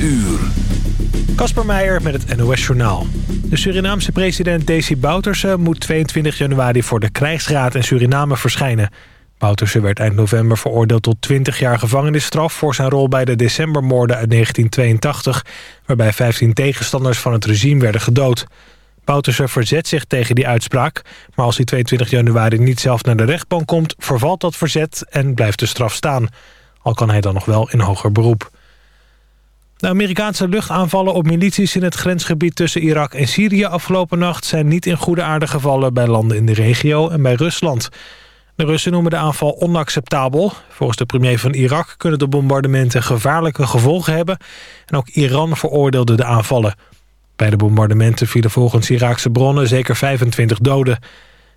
uur. Kasper Meijer met het NOS Journaal. De Surinaamse president Desi Bouterse moet 22 januari voor de krijgsraad in Suriname verschijnen. Bouterse werd eind november veroordeeld tot 20 jaar gevangenisstraf... voor zijn rol bij de decembermoorden uit 1982... waarbij 15 tegenstanders van het regime werden gedood. Bouterse verzet zich tegen die uitspraak... maar als hij 22 januari niet zelf naar de rechtbank komt... vervalt dat verzet en blijft de straf staan. Al kan hij dan nog wel in hoger beroep. De Amerikaanse luchtaanvallen op milities in het grensgebied tussen Irak en Syrië afgelopen nacht zijn niet in goede aarde gevallen bij landen in de regio en bij Rusland. De Russen noemen de aanval onacceptabel. Volgens de premier van Irak kunnen de bombardementen gevaarlijke gevolgen hebben en ook Iran veroordeelde de aanvallen. Bij de bombardementen vielen volgens Iraakse bronnen zeker 25 doden.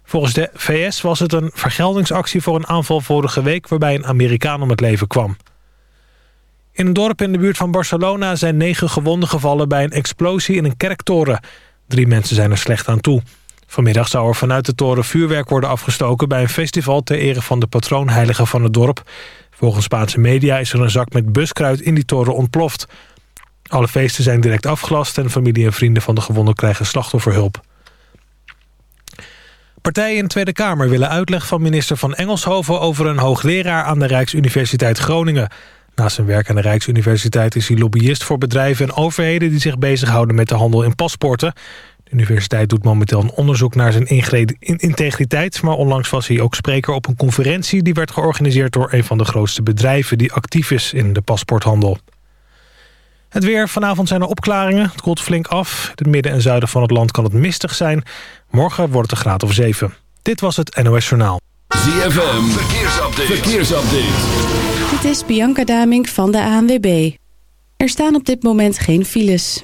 Volgens de VS was het een vergeldingsactie voor een aanval vorige week waarbij een Amerikaan om het leven kwam. In een dorp in de buurt van Barcelona zijn negen gewonden gevallen bij een explosie in een kerktoren. Drie mensen zijn er slecht aan toe. Vanmiddag zou er vanuit de toren vuurwerk worden afgestoken... bij een festival ter ere van de patroonheilige van het dorp. Volgens Spaanse media is er een zak met buskruid in die toren ontploft. Alle feesten zijn direct afgelast... en familie en vrienden van de gewonden krijgen slachtofferhulp. Partijen in de Tweede Kamer willen uitleg van minister van Engelshoven... over een hoogleraar aan de Rijksuniversiteit Groningen... Naast zijn werk aan de Rijksuniversiteit is hij lobbyist voor bedrijven en overheden... die zich bezighouden met de handel in paspoorten. De universiteit doet momenteel een onderzoek naar zijn integriteit... maar onlangs was hij ook spreker op een conferentie... die werd georganiseerd door een van de grootste bedrijven... die actief is in de paspoorthandel. Het weer. Vanavond zijn er opklaringen. Het koelt flink af. In het midden en zuiden van het land kan het mistig zijn. Morgen wordt het een graad of 7. Dit was het NOS Journaal. ZFM. Verkeersupdate. Verkeersupdate. Dit is Bianca Damink van de ANWB. Er staan op dit moment geen files.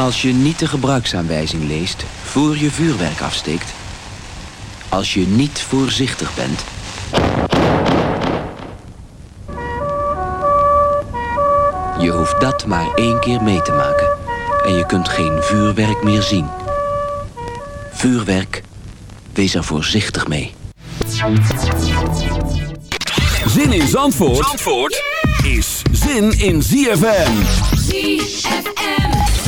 Als je niet de gebruiksaanwijzing leest voor je vuurwerk afsteekt. Als je niet voorzichtig bent. Je hoeft dat maar één keer mee te maken. En je kunt geen vuurwerk meer zien. Vuurwerk, wees er voorzichtig mee. Zin in Zandvoort, Zandvoort is zin in ZFM. ZFM.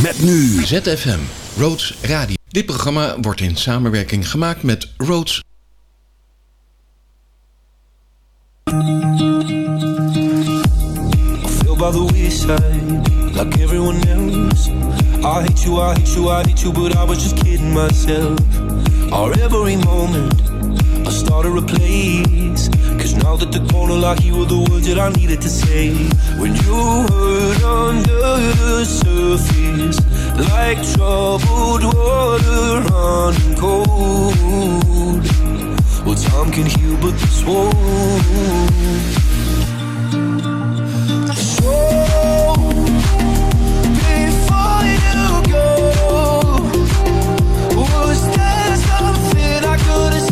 Met nu ZFM, Roads Radio. Dit programma wordt in samenwerking gemaakt met Roads feel by the wayside like everyone else. I hate you, I hate you, I hate you, but I was just kidding myself. Our every moment, I started a place. Cause now that the corner locked, you were the words that I needed to say. When you heard under the surface, like troubled water running cold. Well, time can heal, but this won't. Was there something I could've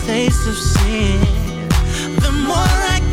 taste of sin. The more I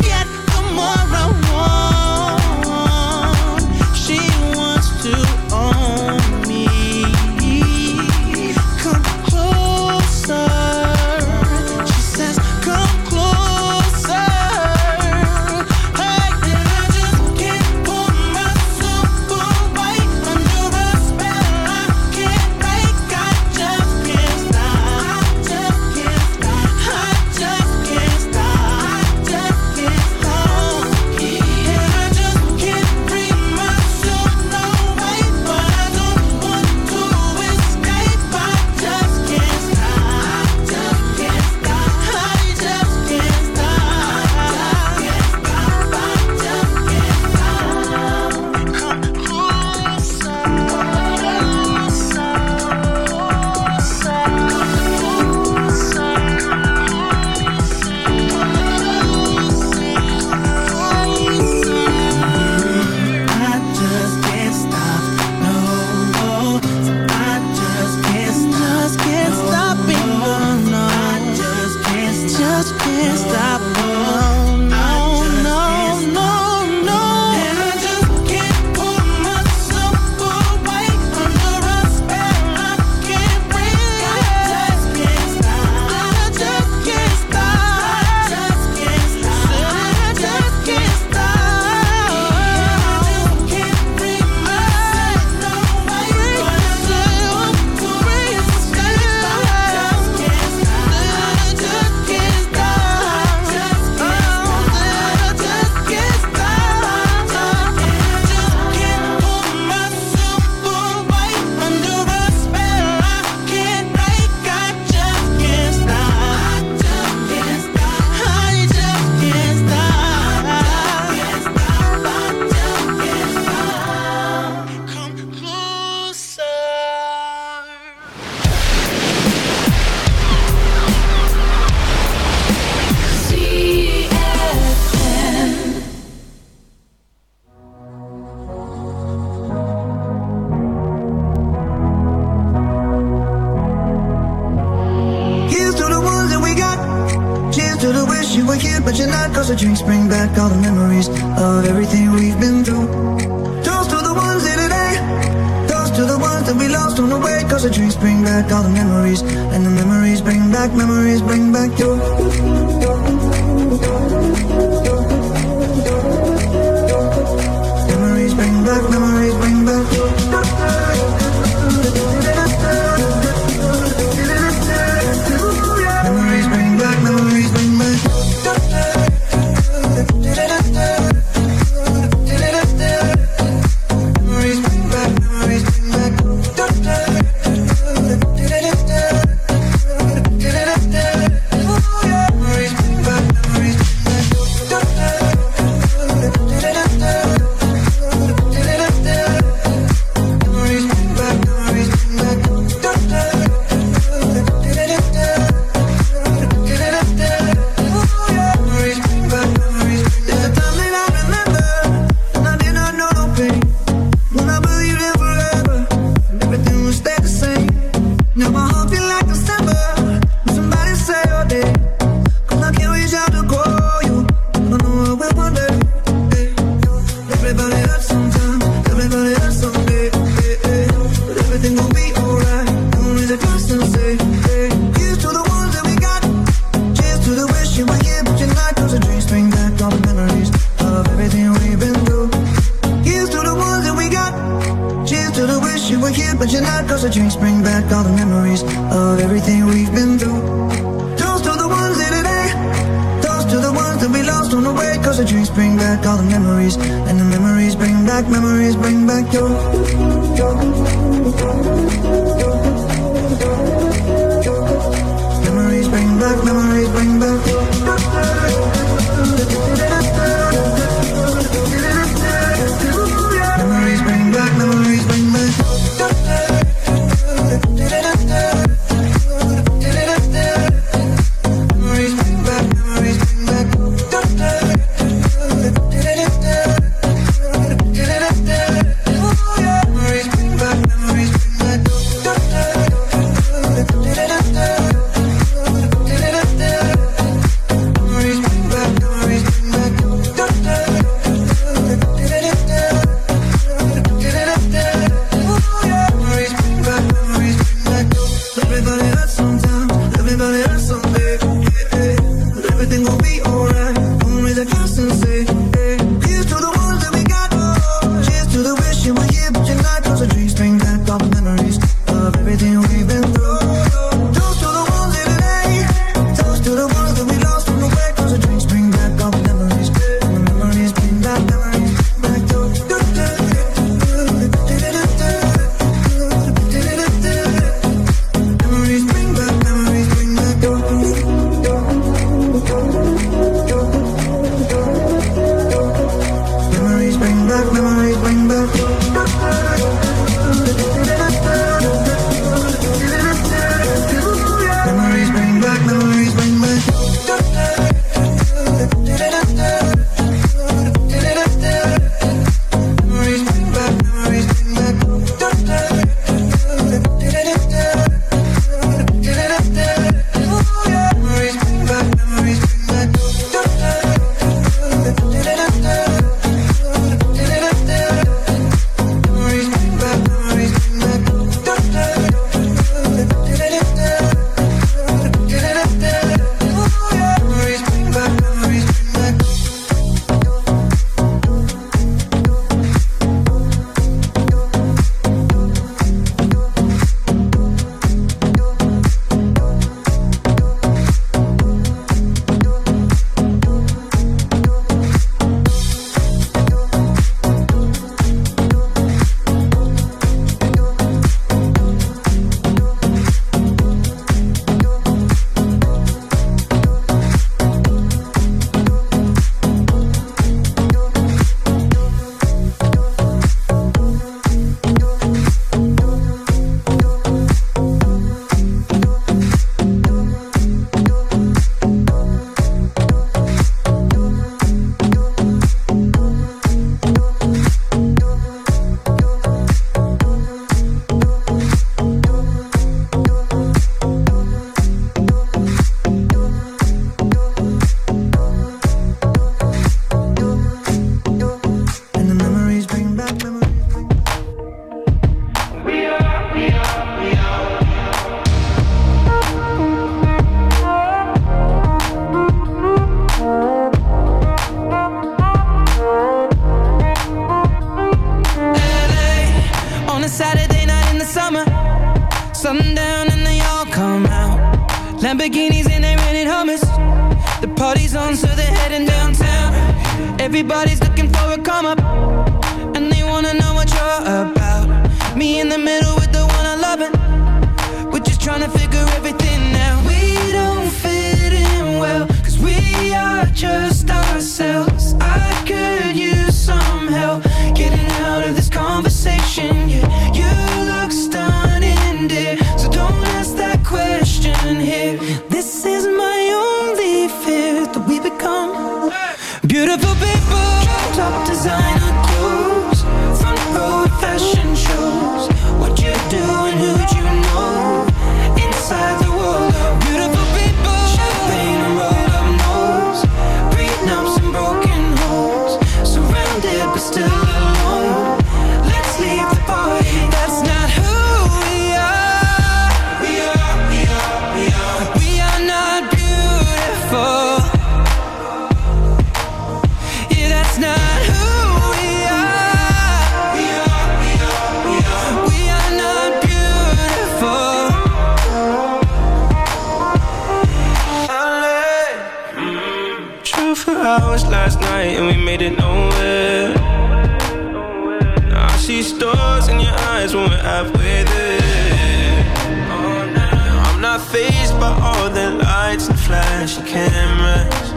see stars in your eyes when we're halfway there. Oh, I'm not phased by all the lights and flashy cameras.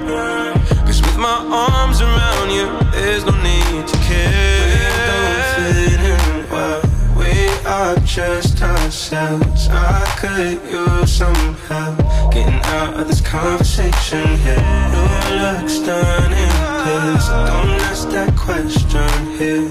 Cause with my arms around you, there's no need to care. We don't fit in well. We are just ourselves. I could use some help getting out of this conversation here. No looks done in please don't ask that question here